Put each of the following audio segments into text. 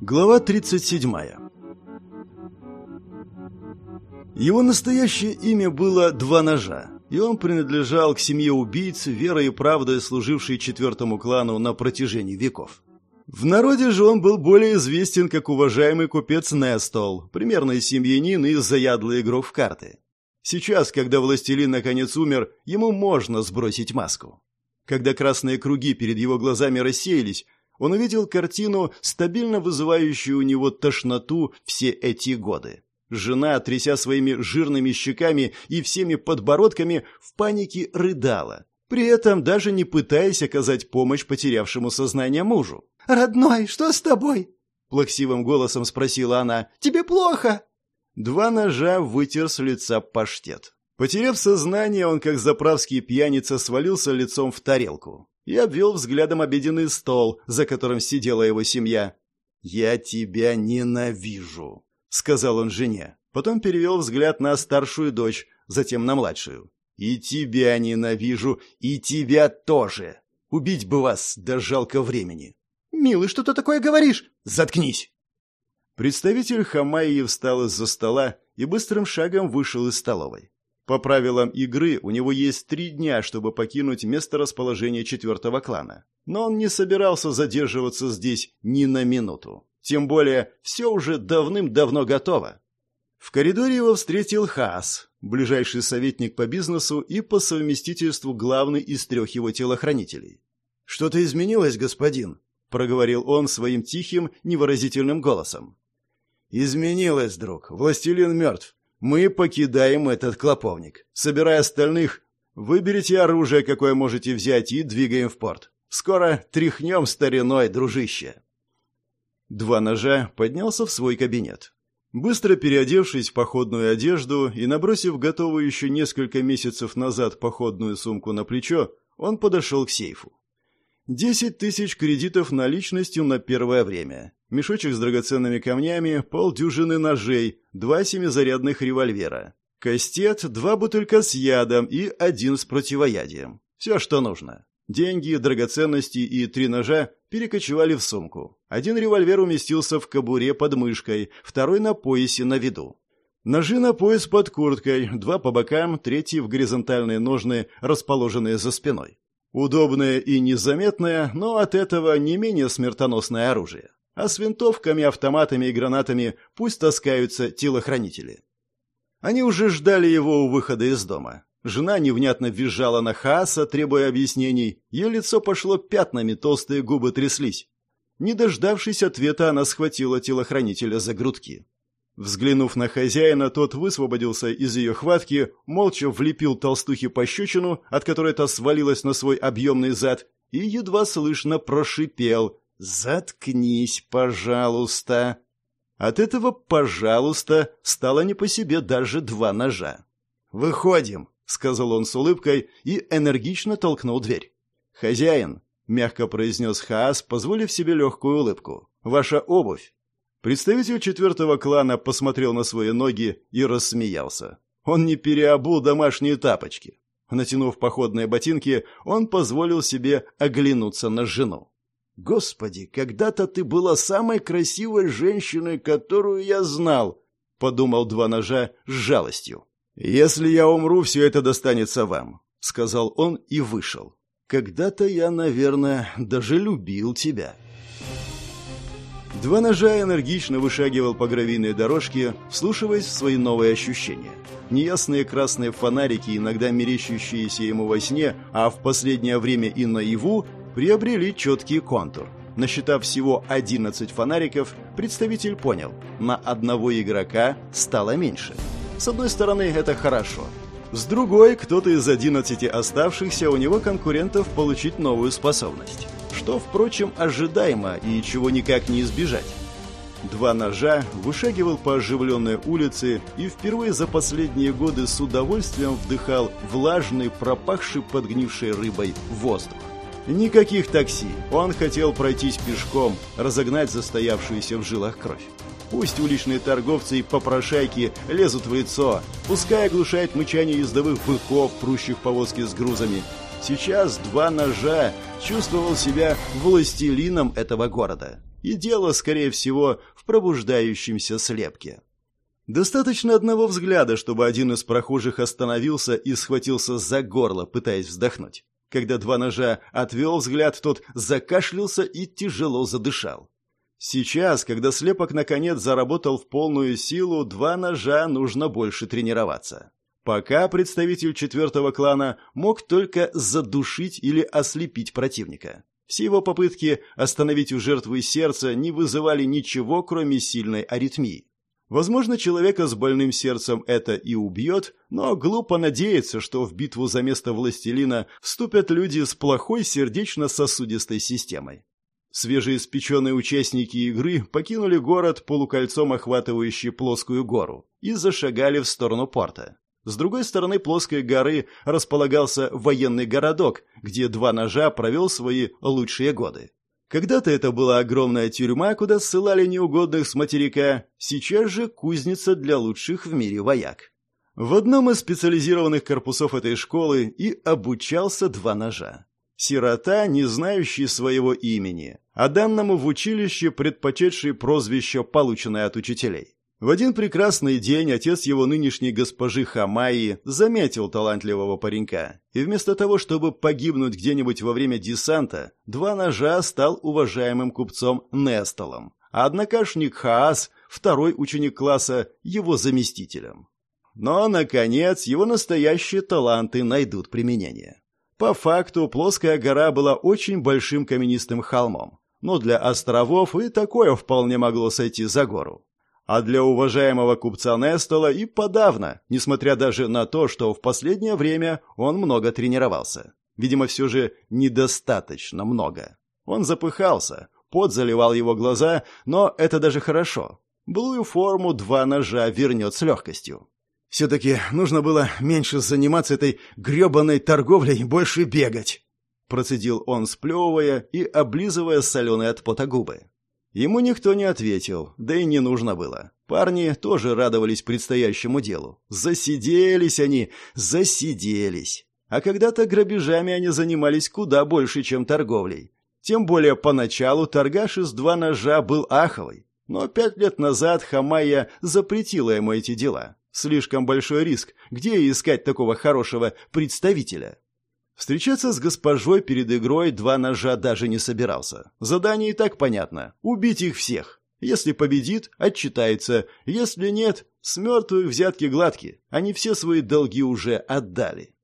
Глава 37 Его настоящее имя было «Два ножа», и он принадлежал к семье убийц, верой и правдой служившей четвертому клану на протяжении веков. В народе же он был более известен как уважаемый купец Нестол, примерный семьянин и заядлый игрок в карты. Сейчас, когда властелин наконец умер, ему можно сбросить маску. Когда красные круги перед его глазами рассеялись, он увидел картину, стабильно вызывающую у него тошноту все эти годы. Жена, тряся своими жирными щеками и всеми подбородками, в панике рыдала, при этом даже не пытаясь оказать помощь потерявшему сознание мужу. «Родной, что с тобой?» — плаксивым голосом спросила она. «Тебе плохо?» Два ножа вытер с лица паштет. Потеряв сознание, он, как заправский пьяница, свалился лицом в тарелку и обвел взглядом обеденный стол, за которым сидела его семья. «Я тебя ненавижу», — сказал он жене. Потом перевел взгляд на старшую дочь, затем на младшую. «И тебя ненавижу, и тебя тоже. Убить бы вас, да жалко времени. «Милый, что ты такое говоришь?» «Заткнись!» Представитель Хамайи встал из-за стола и быстрым шагом вышел из столовой. По правилам игры у него есть три дня, чтобы покинуть место расположения четвертого клана. Но он не собирался задерживаться здесь ни на минуту. Тем более, все уже давным-давно готово. В коридоре его встретил Хаас, ближайший советник по бизнесу и по совместительству главный из трех его телохранителей. «Что-то изменилось, господин?» — проговорил он своим тихим, невыразительным голосом. «Изменилось, друг. Властелин мертв. Мы покидаем этот клоповник. Собирая остальных, выберите оружие, какое можете взять, и двигаем в порт. Скоро тряхнем стариной, дружище». Два ножа поднялся в свой кабинет. Быстро переодевшись в походную одежду и набросив готовую еще несколько месяцев назад походную сумку на плечо, он подошел к сейфу. Десять тысяч кредитов наличностью на первое время. Мешочек с драгоценными камнями, полдюжины ножей, два семизарядных револьвера. Кастет, два бутылька с ядом и один с противоядием. Все, что нужно. Деньги, драгоценности и три ножа перекочевали в сумку. Один револьвер уместился в кобуре под мышкой, второй на поясе на виду. Ножи на пояс под курткой, два по бокам, третий в горизонтальные ножны, расположенные за спиной. Удобное и незаметное, но от этого не менее смертоносное оружие. А с винтовками, автоматами и гранатами пусть таскаются телохранители. Они уже ждали его у выхода из дома. Жена невнятно визжала на Хааса, требуя объяснений. Ее лицо пошло пятнами, толстые губы тряслись. Не дождавшись ответа, она схватила телохранителя за грудки. Взглянув на хозяина, тот высвободился из ее хватки, молча влепил толстухе пощечину, от которой та свалилась на свой объемный зад, и едва слышно прошипел «Заткнись, пожалуйста». От этого «пожалуйста» стало не по себе даже два ножа. «Выходим», — сказал он с улыбкой и энергично толкнул дверь. «Хозяин», — мягко произнес Хаас, позволив себе легкую улыбку, — «ваша обувь». Представитель четвертого клана посмотрел на свои ноги и рассмеялся. Он не переобул домашние тапочки. Натянув походные ботинки, он позволил себе оглянуться на жену. «Господи, когда-то ты была самой красивой женщиной, которую я знал», — подумал два ножа с жалостью. «Если я умру, все это достанется вам», — сказал он и вышел. «Когда-то я, наверное, даже любил тебя». Два ножа энергично вышагивал по гравийной дорожке, вслушиваясь в свои новые ощущения. Неясные красные фонарики, иногда мерещущиеся ему во сне, а в последнее время и наяву, приобрели четкий контур. Насчитав всего 11 фонариков, представитель понял, на одного игрока стало меньше. С одной стороны, это хорошо. С другой, кто-то из 11 оставшихся у него конкурентов получить новую способность что, впрочем, ожидаемо и чего никак не избежать. Два ножа вышагивал по оживленной улице и впервые за последние годы с удовольствием вдыхал влажный, пропахший подгнившей рыбой воздух. Никаких такси. Он хотел пройтись пешком, разогнать застоявшуюся в жилах кровь. Пусть уличные торговцы и попрошайки лезут в лицо, пускай оглушает мычание ездовых быков, прущих повозки с грузами, Сейчас два ножа чувствовал себя властелином этого города. И дело, скорее всего, в пробуждающемся слепке. Достаточно одного взгляда, чтобы один из прохожих остановился и схватился за горло, пытаясь вздохнуть. Когда два ножа отвел взгляд, тот закашлялся и тяжело задышал. Сейчас, когда слепок наконец заработал в полную силу, два ножа нужно больше тренироваться. Пока представитель четвертого клана мог только задушить или ослепить противника. Все его попытки остановить у жертвы сердце не вызывали ничего, кроме сильной аритмии. Возможно, человека с больным сердцем это и убьет, но глупо надеяться, что в битву за место властелина вступят люди с плохой сердечно-сосудистой системой. Свежеиспеченные участники игры покинули город полукольцом, охватывающий плоскую гору, и зашагали в сторону порта. С другой стороны плоской горы располагался военный городок, где два ножа провел свои лучшие годы. Когда-то это была огромная тюрьма, куда ссылали неугодных с материка, сейчас же кузница для лучших в мире вояк. В одном из специализированных корпусов этой школы и обучался два ножа. Сирота, не знающий своего имени, а данному в училище предпочетший прозвище, полученное от учителей. В один прекрасный день отец его нынешней госпожи Хамаи заметил талантливого паренька, и вместо того, чтобы погибнуть где-нибудь во время десанта, два ножа стал уважаемым купцом Нестолом, а однокашник Хаас, второй ученик класса, его заместителем. Но, наконец, его настоящие таланты найдут применение. По факту, плоская гора была очень большим каменистым холмом, но для островов и такое вполне могло сойти за гору. А для уважаемого купца Нестола и подавно, несмотря даже на то, что в последнее время он много тренировался. Видимо, все же недостаточно много. Он запыхался, пот заливал его глаза, но это даже хорошо. Былую форму два ножа вернет с легкостью. «Все-таки нужно было меньше заниматься этой гребаной торговлей и больше бегать», процедил он, сплевывая и облизывая соленые от пота губы. Ему никто не ответил, да и не нужно было. Парни тоже радовались предстоящему делу. Засиделись они, засиделись. А когда-то грабежами они занимались куда больше, чем торговлей. Тем более поначалу торгаш из два ножа был аховый. Но пять лет назад Хамайя запретила ему эти дела. Слишком большой риск. Где искать такого хорошего представителя? Встречаться с госпожой перед игрой два ножа даже не собирался. Задание и так понятно. Убить их всех. Если победит, отчитается. Если нет, с мертвых взятки гладки. Они все свои долги уже отдали.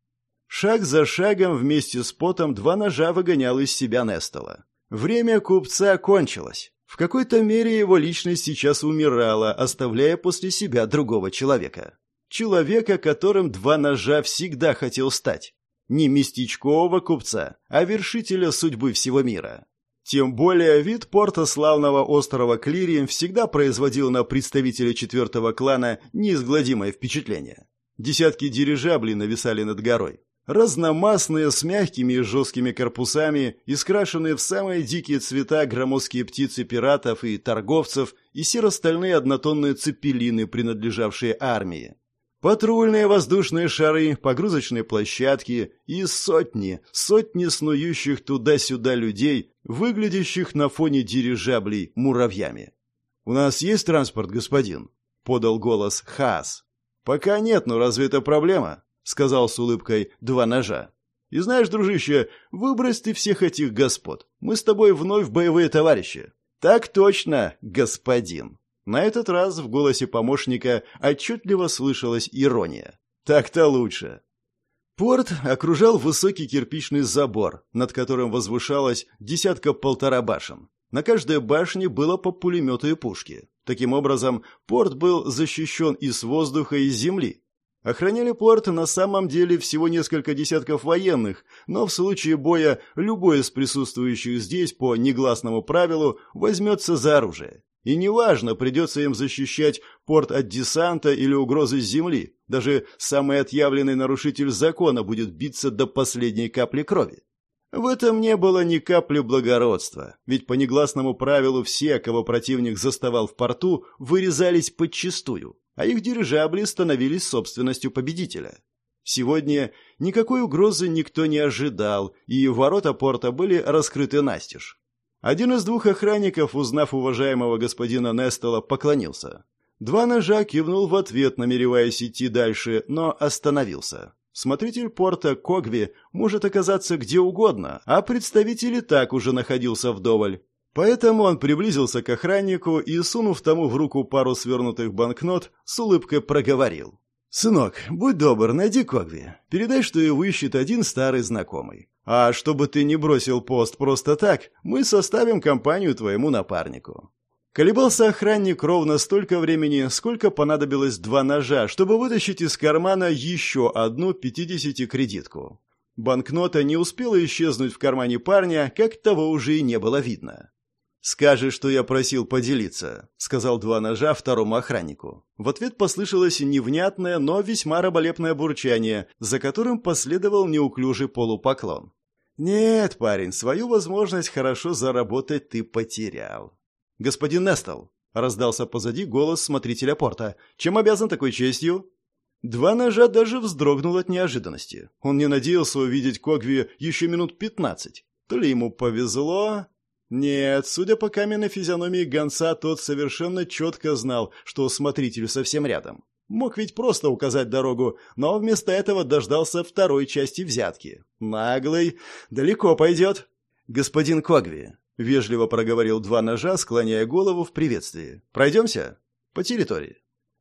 Шаг за шагом вместе с потом два ножа выгонял из себя Нестола. Время купца кончилось. В какой-то мере его личность сейчас умирала, оставляя после себя другого человека. Человека, которым два ножа всегда хотел стать. Не местечкового купца, а вершителя судьбы всего мира. Тем более вид порта славного острова Клирием всегда производил на представителя четвертого клана неизгладимое впечатление. Десятки дирижаблей нависали над горой. Разномастные, с мягкими и жесткими корпусами, искрашенные в самые дикие цвета громоздкие птицы пиратов и торговцев и серо-стальные однотонные цепелины, принадлежавшие армии патрульные воздушные шары, погрузочные площадки и сотни, сотни снующих туда-сюда людей, выглядящих на фоне дирижаблей муравьями. «У нас есть транспорт, господин?» — подал голос Хаас. «Пока нет, но разве это проблема?» — сказал с улыбкой два ножа. «И знаешь, дружище, выбрось ты всех этих господ. Мы с тобой вновь боевые товарищи». «Так точно, господин!» На этот раз в голосе помощника отчетливо слышалась ирония. «Так-то лучше». Порт окружал высокий кирпичный забор, над которым возвышалась десятка-полтора башен. На каждой башне было по пулемету и пушке. Таким образом, порт был защищен и с воздуха, и с земли. Охраняли порт на самом деле всего несколько десятков военных, но в случае боя любой из присутствующих здесь по негласному правилу возьмется за оружие. И неважно, придется им защищать порт от десанта или угрозы с земли. Даже самый отъявленный нарушитель закона будет биться до последней капли крови. В этом не было ни капли благородства, ведь по негласному правилу все, кого противник заставал в порту, вырезались подчистую, а их дирижабли становились собственностью победителя. Сегодня никакой угрозы никто не ожидал, и ворота порта были раскрыты настежь. Один из двух охранников, узнав уважаемого господина Нестола, поклонился. Два ножа кивнул в ответ, намереваясь идти дальше, но остановился. Смотритель порта Когви может оказаться где угодно, а представитель и так уже находился вдоволь. Поэтому он приблизился к охраннику и, сунув тому в руку пару свернутых банкнот, с улыбкой проговорил. «Сынок, будь добр, найди Когви. Передай, что его ищет один старый знакомый. А чтобы ты не бросил пост просто так, мы составим компанию твоему напарнику. Колебался охранник ровно столько времени, сколько понадобилось два ножа, чтобы вытащить из кармана еще одну 50-кредитку. Банкнота не успела исчезнуть в кармане парня, как того уже и не было видно. «Скажи, что я просил поделиться», — сказал два ножа второму охраннику. В ответ послышалось невнятное, но весьма раболепное бурчание, за которым последовал неуклюжий полупоклон. «Нет, парень, свою возможность хорошо заработать ты потерял. «Господин Нестл!» — раздался позади голос смотрителя порта. «Чем обязан такой честью?» Два ножа даже вздрогнул от неожиданности. Он не надеялся увидеть Когви еще минут пятнадцать. То ли ему повезло... Нет, судя по каменной физиономии гонца, тот совершенно четко знал, что смотритель совсем рядом. Мог ведь просто указать дорогу, но вместо этого дождался второй части взятки. Наглый, далеко пойдет. «Господин Когви, — вежливо проговорил два ножа, склоняя голову в приветствии. «Пройдемся?» «По территории».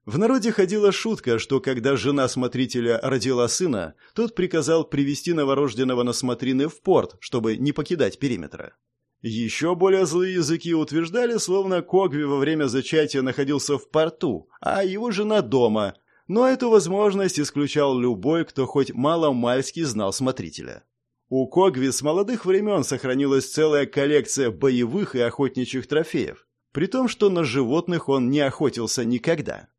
В народе ходила шутка, что когда жена смотрителя родила сына, тот приказал привести новорожденного на смотрины в порт, чтобы не покидать периметра. Еще более злые языки утверждали, словно Когви во время зачатия находился в порту, а его жена дома, но эту возможность исключал любой, кто хоть мало-мальски знал смотрителя. У Когви с молодых времен сохранилась целая коллекция боевых и охотничьих трофеев, при том, что на животных он не охотился никогда.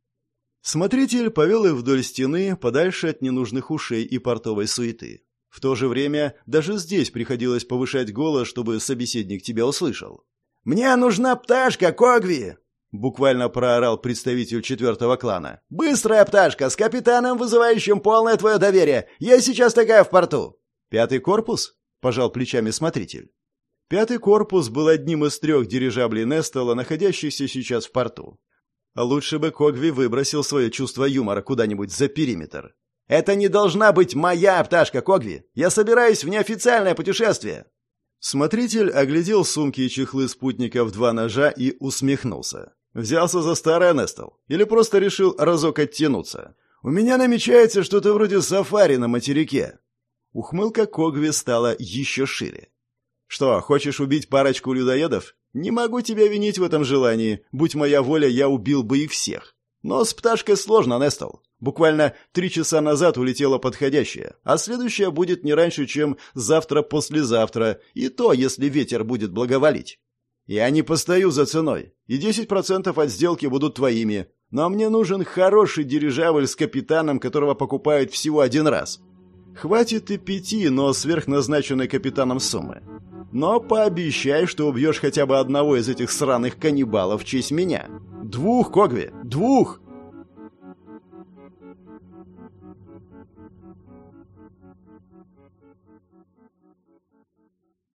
Смотритель повел их вдоль стены, подальше от ненужных ушей и портовой суеты. В то же время даже здесь приходилось повышать голос, чтобы собеседник тебя услышал. «Мне нужна пташка, Когви!» Буквально проорал представитель четвертого клана. «Быстрая пташка, с капитаном, вызывающим полное твое доверие! Я сейчас такая в порту!» «Пятый корпус?» – пожал плечами смотритель. Пятый корпус был одним из трех дирижаблей Нестола, находящихся сейчас в порту. Лучше бы Когви выбросил свое чувство юмора куда-нибудь за периметр. «Это не должна быть моя пташка, Когви! Я собираюсь в неофициальное путешествие!» Смотритель оглядел сумки и чехлы спутника в два ножа и усмехнулся. «Взялся за старое Нестол? Или просто решил разок оттянуться? У меня намечается что-то вроде сафари на материке. Ухмылка Когви стала еще шире. «Что, хочешь убить парочку людоедов? Не могу тебя винить в этом желании. Будь моя воля, я убил бы их всех. Но с пташкой сложно, Нестол. Буквально три часа назад улетела подходящая, а следующая будет не раньше, чем завтра-послезавтра, и то, если ветер будет благоволить. Я не постою за ценой, и 10% от сделки будут твоими, но мне нужен хороший дирижабль с капитаном, которого покупают всего один раз. Хватит и пяти, но сверхназначенной капитаном суммы. Но пообещай, что убьешь хотя бы одного из этих сраных каннибалов в честь меня. Двух, Когви, двух!»